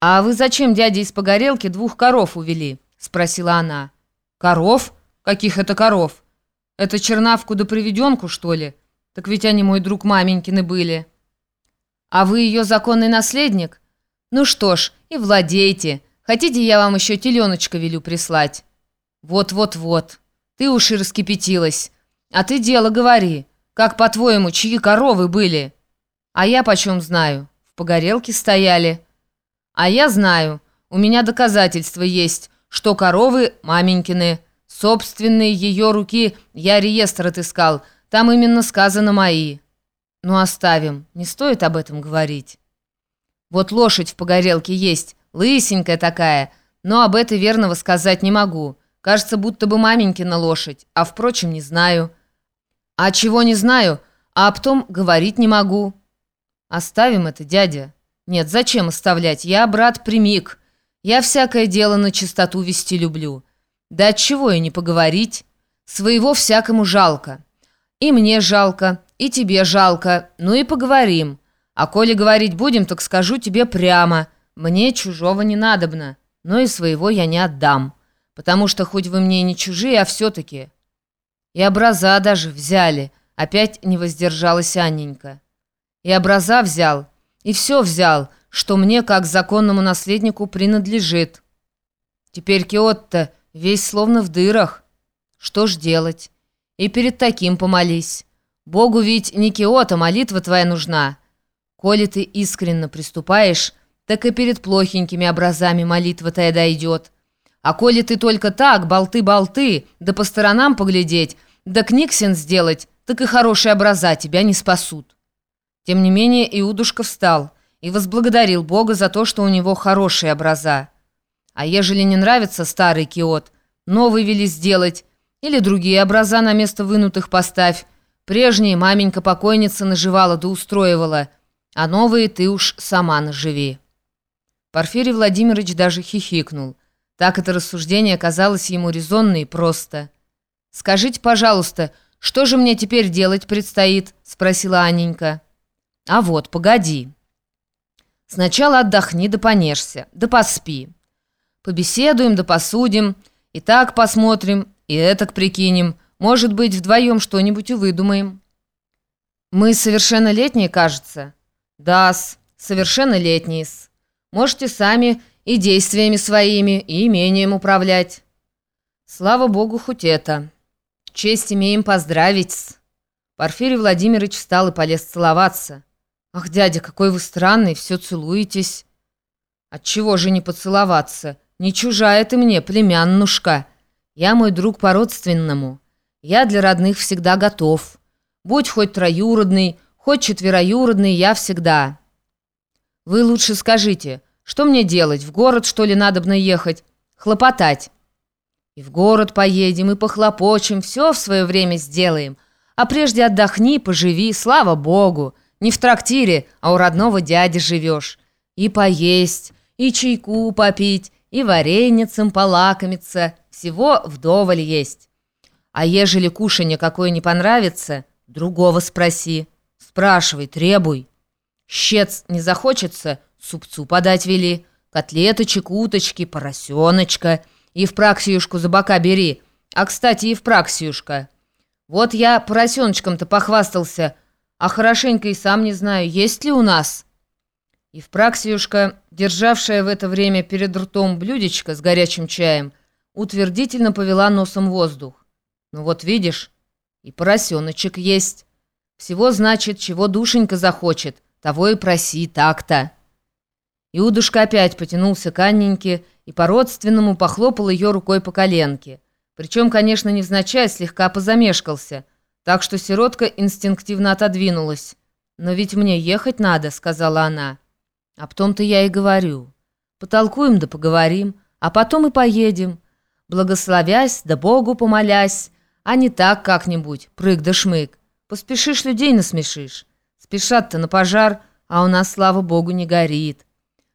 «А вы зачем дяде из погорелки двух коров увели?» — спросила она. «Коров? Каких это коров? Это чернавку да приведенку, что ли? Так ведь они, мой друг, маменькины были». «А вы ее законный наследник? Ну что ж, и владейте. Хотите, я вам еще теленочка велю прислать?» «Вот-вот-вот. Ты уж и раскипятилась. А ты дело говори. Как, по-твоему, чьи коровы были?» «А я почем знаю? В погорелке стояли». «А я знаю. У меня доказательства есть, что коровы маменькины. Собственные ее руки я реестр отыскал. Там именно сказано «мои». Ну, оставим. Не стоит об этом говорить. Вот лошадь в погорелке есть, лысенькая такая, но об этой верного сказать не могу. Кажется, будто бы маменькина лошадь, а, впрочем, не знаю. А чего не знаю, а об том говорить не могу. Оставим это, дядя. Нет, зачем оставлять? Я, брат, примик. Я всякое дело на чистоту вести люблю. Да от чего и не поговорить? Своего всякому жалко. И мне жалко, и тебе жалко, ну и поговорим. А коли говорить будем, так скажу тебе прямо. Мне чужого не надобно, но и своего я не отдам. Потому что хоть вы мне и не чужие, а все-таки... И образа даже взяли. Опять не воздержалась Анненька. И образа взял, и все взял, что мне, как законному наследнику, принадлежит. Теперь Киотто весь словно в дырах. Что ж делать? И перед таким помолись. Богу ведь не Киота, молитва твоя нужна. Коли ты искренно приступаешь, так и перед плохенькими образами молитва твоя дойдет. А коли ты только так, болты-болты, да по сторонам поглядеть, да книгсен сделать, так и хорошие образа тебя не спасут. Тем не менее Иудушка встал и возблагодарил Бога за то, что у него хорошие образа. А ежели не нравится старый киот, новый вели сделать, или другие образа на место вынутых поставь. Прежние маменька-покойница наживала да устроивала, а новые ты уж сама наживи». Порфирий Владимирович даже хихикнул. Так это рассуждение казалось ему резонно и просто. «Скажите, пожалуйста, что же мне теперь делать предстоит?» — спросила Анненька. «А вот, погоди. Сначала отдохни да понежься, да поспи. Побеседуем да посудим, и так посмотрим, и этак прикинем. Может быть, вдвоем что-нибудь и выдумаем». «Мы совершеннолетние, кажется?» «Да-с, совершеннолетние-с. Можете сами и действиями своими, и имением управлять». «Слава богу, хоть это. Честь имеем поздравить-с». Порфирий Владимирович встал и полез целоваться. «Ах, дядя, какой вы странный, все целуетесь». «Отчего же не поцеловаться? Не чужая ты мне, племяннушка». Я мой друг по-родственному. Я для родных всегда готов. Будь хоть троюродный, хоть четвероюродный, я всегда. Вы лучше скажите, что мне делать, в город, что ли, надобно ехать? Хлопотать. И в город поедем, и похлопочем, все в свое время сделаем. А прежде отдохни, поживи, слава богу. Не в трактире, а у родного дяди живешь. И поесть, и чайку попить, и вареницам полакомиться – всего вдоволь есть. А ежели кушанье какое не понравится, другого спроси. Спрашивай, требуй. Щец не захочется, супцу подать вели. Котлеточек, уточки, поросеночка. И в праксиюшку за бока бери. А, кстати, и в праксиюшка. Вот я поросеночком-то похвастался, а хорошенько и сам не знаю, есть ли у нас. И в праксиюшка, державшая в это время перед ртом блюдечко с горячим чаем, утвердительно повела носом воздух. «Ну вот видишь, и поросеночек есть. Всего, значит, чего душенька захочет, того и проси так-то». Иудушка опять потянулся к Анненьке и по-родственному похлопал ее рукой по коленке. Причем, конечно, невзначай слегка позамешкался, так что сиротка инстинктивно отодвинулась. «Но ведь мне ехать надо», — сказала она. «А потом-то я и говорю. Потолкуем да поговорим, а потом и поедем» благословясь да Богу помолясь, а не так как-нибудь, прыг да шмык. Поспешишь, людей насмешишь. Спешат-то на пожар, а у нас, слава Богу, не горит.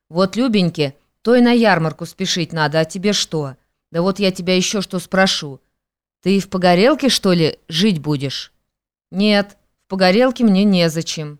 Вот, Любеньке, то и на ярмарку спешить надо, а тебе что? Да вот я тебя еще что спрошу. Ты в погорелке, что ли, жить будешь? Нет, в погорелке мне незачем.